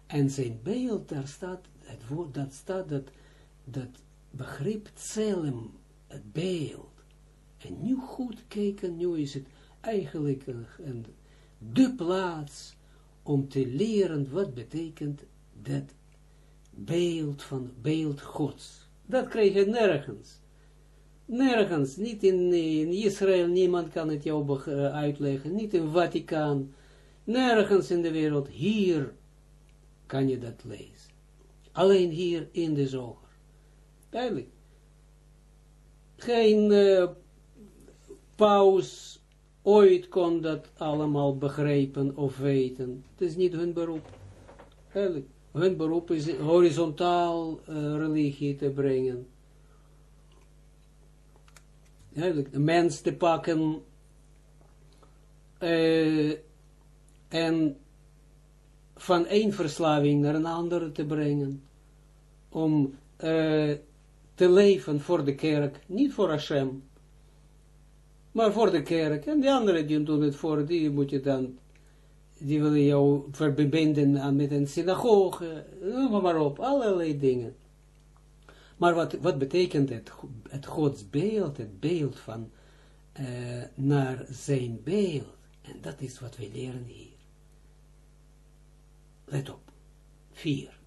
En zijn beeld, daar staat, het woord, dat staat, dat, dat begrip tselem, het beeld. En nu goed kijken, nu is het eigenlijk een, de plaats om te leren wat betekent dat beeld van beeld gods. Dat krijg je nergens. Nergens, niet in, Israël, niemand kan het jou uitleggen, niet in Vaticaan, nergens in de wereld, hier kan je dat lezen. Alleen hier in de zoger. Duidelijk. Geen uh, paus ooit kon dat allemaal begrijpen of weten. Het is niet hun beroep. Duidelijk. Hun beroep is horizontaal religie te brengen de mens te pakken uh, en van één verslaving naar een andere te brengen, om uh, te leven voor de kerk, niet voor Hashem, maar voor de kerk. En de anderen die doen het voor, die moet je dan, die willen jou verbinden met een synagoge, noem maar op, allerlei dingen. Maar wat, wat betekent het, het godsbeeld, het beeld van uh, naar zijn beeld? En dat is wat we leren hier. Let op. Vier.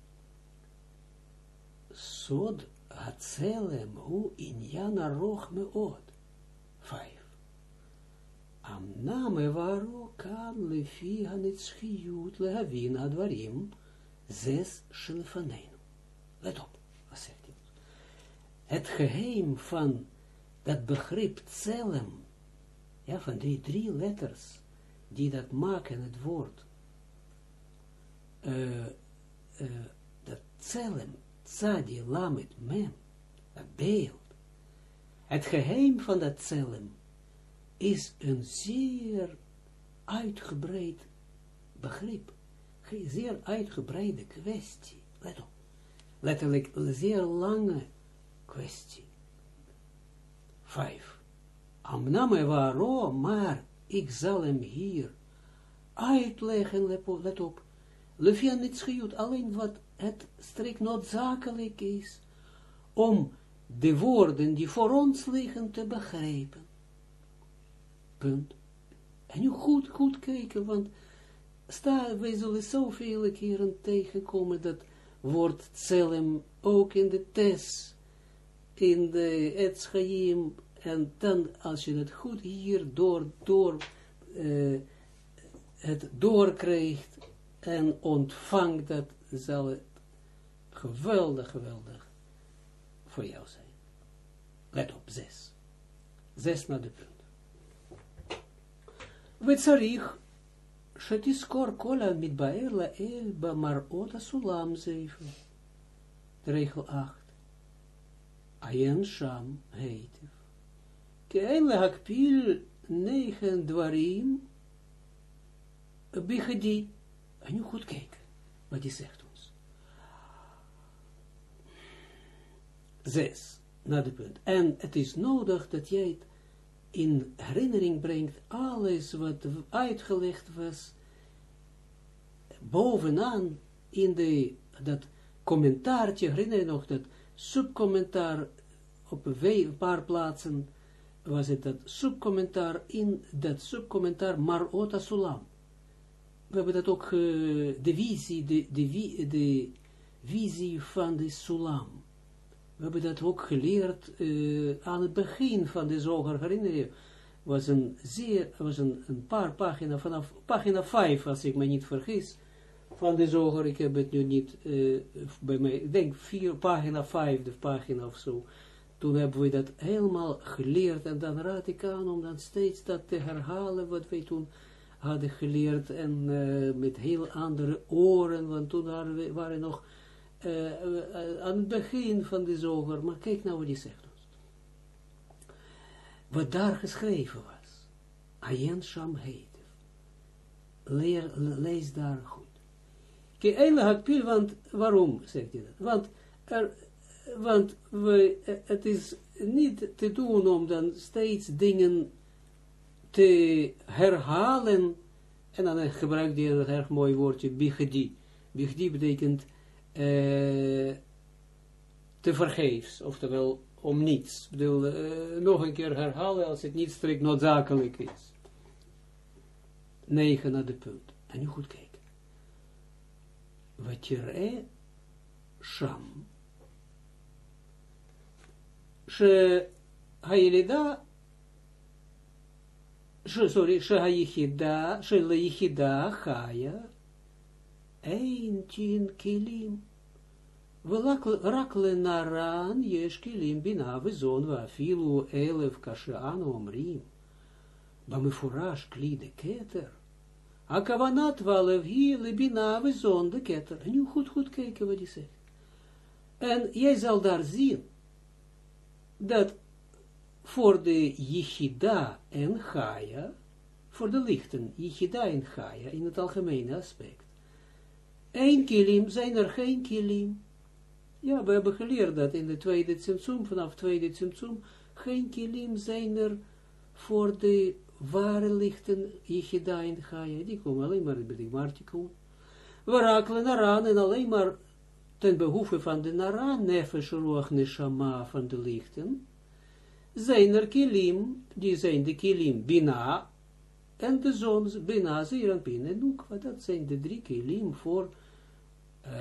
Sod hatzelem hu injana roch meod. Vijf. Amname varo kan lefi hanetschiyut lehavin advarim zes shelfaneinu. Let op het geheim van dat begrip tselem, ja, van die drie letters, die dat maken het woord, uh, uh, dat tselem, tzadi, lamet, mem, dat beeld, het geheim van dat tselem is een zeer uitgebreid begrip, zeer uitgebreide kwestie, let letterlijk zeer lange kwestie. Vijf. Amname waarom, maar ik zal hem hier uitleggen, let op. Lefia niet alleen wat het strikt noodzakelijk is, om de woorden die voor ons liggen te begrijpen. Punt. En nu goed, goed kijken, want sta, wij zullen zoveel keren tegenkomen dat woord tselem ook in de tes, in de etschaim, en dan als je het goed hier door, door uh, het doorkrijgt en ontvangt, dat zal het geweldig, geweldig voor jou zijn. Let op, zes. Zes naar de punt. וצריך שתזכור כל המתבאר לאל במראות הסולם זייפה. regel 8. Ayen Sham heetig. Kein lehakpil negen dwarim bichadi. En nu goed kijken wat hij zegt ons. Zes, naar de punt. En het is nodig dat jij het in herinnering brengt, alles wat uitgelegd was, bovenaan in de, dat commentaartje, herinner je nog dat subcommentaar op een paar plaatsen was het dat subcommentaar in dat subcommentaar Marota Sulam. We hebben dat ook, uh, de visie, de, de, visie van de Sulam. We hebben dat ook geleerd uh, aan het begin van de zoger, herinner je? Was een zeer, was een, een paar pagina, vanaf pagina 5, als ik me niet vergis, van de zoger, ik heb het nu niet uh, bij mij, ik denk vier, pagina 5, de pagina of zo, toen hebben we dat helemaal geleerd, en dan raad ik aan om dan steeds dat te herhalen, wat wij toen hadden geleerd, en uh, met heel andere oren, want toen waren we waren nog uh, uh, aan het begin van de zoger, maar kijk nou wat hij zegt. Wat daar geschreven was, Ayen Sham heet. Lees daar goed. Kijk, eigenlijk, want waarom zegt hij dat? Want er, want we, het is niet te doen om dan steeds dingen te herhalen, en dan gebruikt hij een erg mooi woordje, bigdi. Bigdi betekent uh, te vergeefs, oftewel om niets. Ik bedoel, uh, nog een keer herhalen als het niet strikt noodzakelijk is. Negen naar de punt. En nu goed kijken. Wat je sham שהילידה, sorry, שהיחידה, של היחידה חיה, אין תין כלים, ורק לנערן יש כלים בינה וזון, ואפילו אלף כשאנו אומרים, במפורש כלי דקטר, הכוונה twaalf היא לבינה וזון דקטר. En nu goed, goed kijken wat hij zegt. En jij zal daar zien, dat voor de Yichida en Chaya, voor de lichten, Yichida en Chaya, in het algemene aspect, één kilim zijn er geen kilim. Ja, we hebben geleerd dat in de tweede tsimtsum, vanaf tweede tsimtsum, geen kilim zijn er voor de ware lichten, Yichida en Chaya, die komen alleen maar bij de artikel. We rakelen eraan en alleen maar ten behoeve van de Nara, nefesh, ruach, neshama van de lichten, zijn er kilim, die zijn de kilim bina, en de zon, bina, zeeranpin en nukwa, dat zijn de drie kilim voor, uh,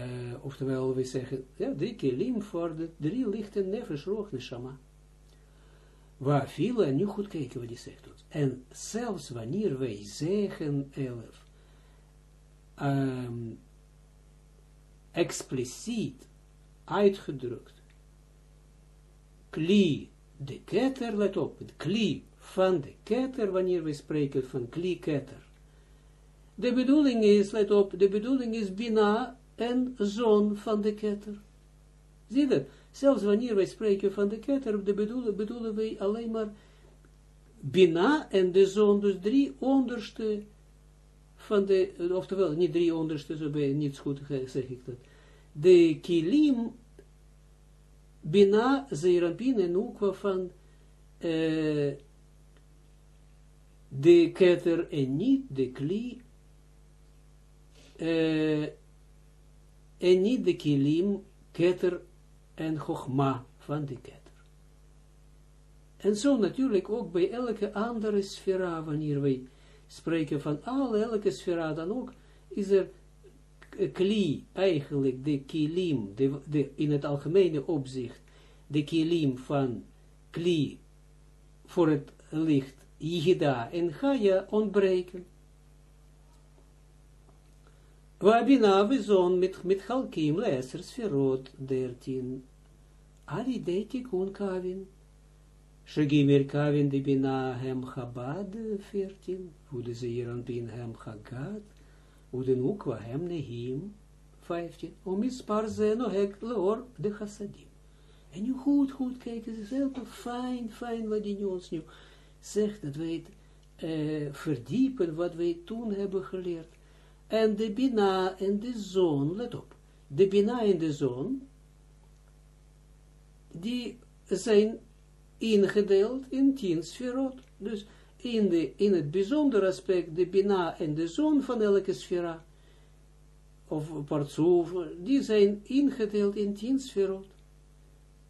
oftewel we zeggen, ja, drie kilim voor de drie lichten nefesh, ruach, neshama. Waar viel, en nu goed kijken wat die zegt ons. En zelfs wanneer wij zeggen, elf, um, expliciet uitgedrukt, kli de ketter, let op, het kli van de ketter, wanneer we spreken van kli ketter. De bedoeling is, let op, de bedoeling is bina en zon van de ketter. Zie je Zelfs wanneer wij spreken van de ketter, de bedoelen, bedoelen wij alleen maar bina en de zon, dus drie onderste van de, oftewel, niet drie onderste, zo bij niet goed zeg ik dat. De kilim, bina, zeerabin en ook van uh, de ketter en niet de kli, uh, en niet de kilim, ketter en chogma van de ketter. En zo natuurlijk ook bij elke andere sfera, wanneer wij spreken van alle, elke sfera dan ook, is er kli, eigenlijk de kilim, de, de, in het algemene opzicht, de kilim van kli voor het licht, Yigida en Chaya ontbreken. Wabina zon met, met Halkim, Leser, Sferot, 13. Ali kavin. Shegimir kavin de bina hem Chabad, 14. Hoe de zeiran bin hem Chagat. Hoe de nukwa hem nehim, 15. Om is par zeno hek leor de chassadim. En nu goed, goed kijken, het is heel fijn, fijn wat die ons nu zegt, dat wij het uh, verdiepen wat wij toen hebben geleerd. En de Bina en de zon, let op, de Bina en de zon, die zijn ingedeeld in tien sferot. Dus in, de, in het bijzondere aspect, de Bina en de zon van elke sfera, of partsoef, die zijn ingedeeld in tien sferot.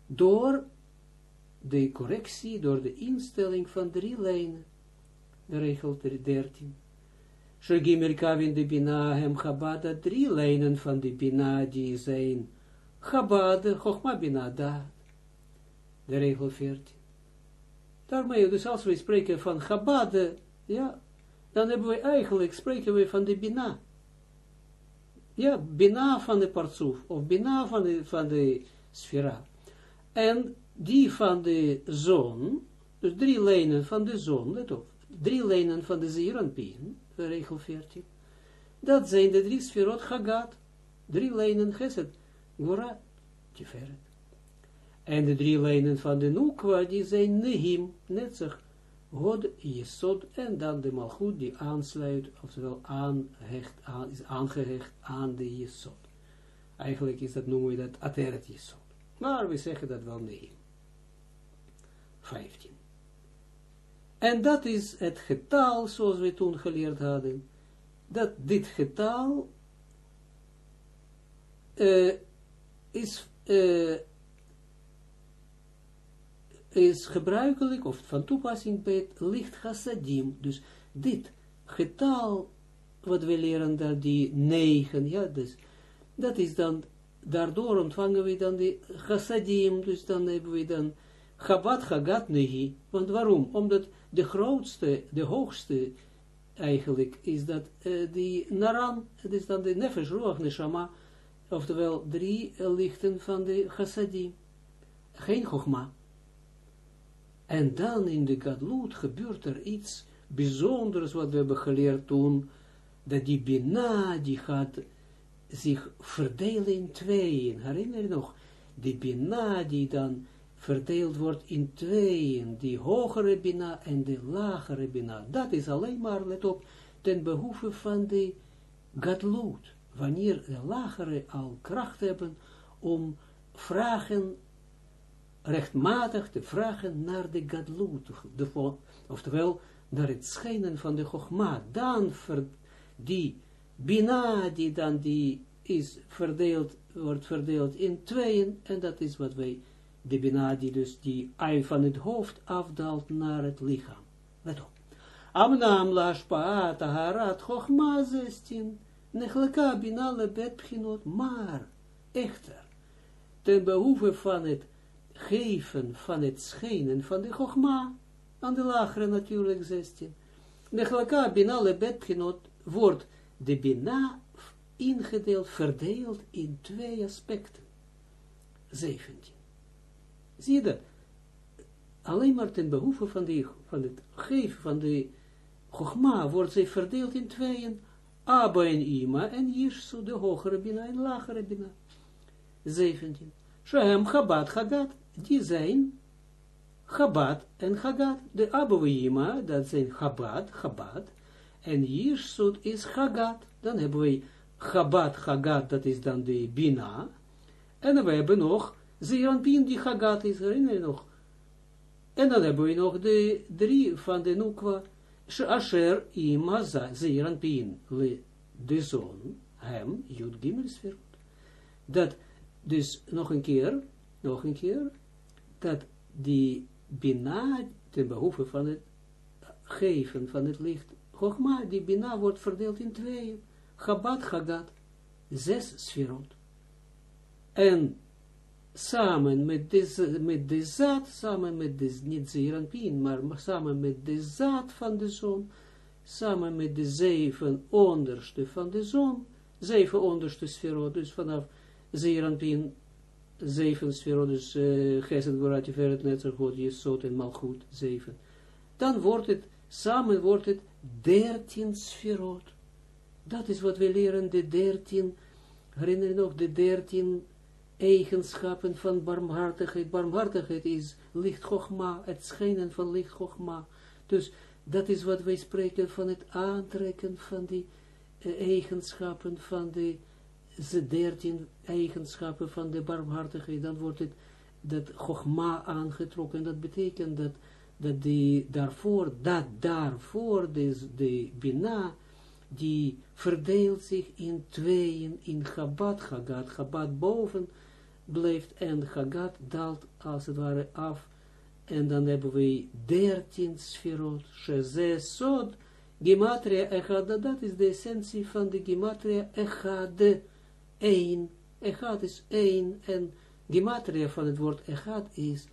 Door de correctie, door de instelling van drie lijnen. De regel 13. Shagimir Kavin de Bina hem Chabada, drie lijnen van de Bina die zijn Chochma Bina da. De regel 14. Daarmee, dus als we spreken van Chabada, ja, dan hebben we eigenlijk, spreken we van de Bina. Ja, Bina van de Partsoef, of Bina van de, van de Sfera. En die van de zon, dus drie lijnen van de zon, let op, drie lijnen van de Zeranpien, regel 14, dat zijn de drie sferot Hagat, drie lijnen Geset, Gora, Tiferet. En de drie lijnen van de Nukwa, die zijn Nehim, Netzach, God, Jesod, en dan de Malchut die aansluit, oftewel aanhecht, aan, is aangehecht aan de Jesod. Eigenlijk is dat, noemen we dat Ateret Jesod. Maar we zeggen dat wel Nehim. 15. En dat is het getal, zoals we toen geleerd hadden, dat dit getal uh, is, uh, is gebruikelijk, of van toepassing bij het licht chassadim. Dus dit getal, wat we leren daar, die negen, ja, dus, dat is dan, daardoor ontvangen we dan die chassadim, dus dan hebben we dan Chabad Chagat Nehi. Want waarom? Omdat de grootste, de hoogste eigenlijk is dat uh, die Naran, het is dan de Nefesh Ruach Neshama, oftewel drie lichten van de Chassadim. Geen Chogma. En dan in de Gadlut gebeurt er iets bijzonders wat we hebben geleerd toen, dat die Bina, die gaat zich verdelen in tweeën. Herinner je nog? Die Bina die dan verdeeld wordt in tweeën, die hogere bina en de lagere bina. Dat is alleen maar, let op, ten behoeve van de gadloed. Wanneer de lagere al kracht hebben om vragen, rechtmatig te vragen naar de gadloed, oftewel naar het schijnen van de chogma, dan ver, die bina die dan die is verdeeld, wordt verdeeld in tweeën, en dat is wat wij de Bina die dus die ei van het hoofd afdaalt naar het lichaam. Let op. Amnam lashpa taharat chochma zestin, nechleka bina maar, echter, ten behoeve van het geven van het schijnen van de chochma, aan de lagere natuurlijk zestien, nechleka bina lebet pchinot, wordt de bina ingedeeld, verdeeld in twee aspecten. 17. Zie je dat? Alleen maar ten behoeve van, die, van het geven van de Chogma wordt zij verdeeld in tweeën. Abba en Ima en Yishsu, de hogere Bina en lagere Bina. 17. Shem Chabad Chagat, die zijn Chabad en Chagat. De Abba en Ima, dat zijn Chabad, Chabad. En Yishsu is Chagat. Dan hebben we Chabad, Chagat, dat is dan de Bina. En we hebben nog Zeranpien die Hagat is, herinner je nog? En dan hebben we nog de drie van de Nukwa. Asher ima Zeranpien, le de zon, hem, Jud Gimelsfert. Dat, dus nog een keer, nog een keer, dat die Bina, ten behoeve van het geven van het licht, Chogma, die Bina wordt verdeeld in tweeën. Chabad Chagat, zes sferot. En samen met de, met zaad, samen met de, niet Zeranpien, maar samen met de zaad van de zon, samen met de zeven onderste van de zon, zeven onderste sferot, dus vanaf Zeranpien, zeven sferot, dus Gesed, Gorat, Tiferet, Netzer, God, Jesod en Malchut, zeven. Dan wordt het, samen wordt het dertien sferot. Dat is wat we leren, de dertien, herinner je nog, de dertien eigenschappen van barmhartigheid. Barmhartigheid is licht Chogma, het schijnen van licht Chogma. Dus dat is wat wij spreken van het aantrekken van die uh, eigenschappen van de de dertien eigenschappen van de barmhartigheid. Dan wordt het dat Chogma aangetrokken. Dat betekent dat, dat die daarvoor, dat daarvoor, dus de Bina, die verdeelt zich in tweeën, in Chabad, Chagat, Chabad boven, blijft en Chagat daalt als het ware af. En dan hebben we dertien sferot, Sheze Sod, Gematria Echad, dat is de essentie van de Gematria Echad, één, Echad is één, en Gematria van het woord Echad is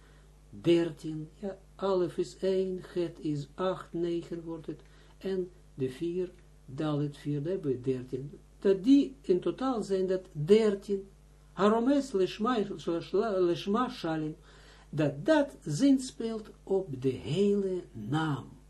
dertien, ja, Alef is één, Het is acht, negen wordt het, en de vier, Dalet vier, daar hebben we dertien. Dat die in totaal zijn dat dertien, Haromes leshma shalim, dat dat zin op de hele naam.